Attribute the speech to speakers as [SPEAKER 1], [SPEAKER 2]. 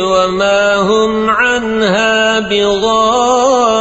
[SPEAKER 1] وما هم عنها بغائبين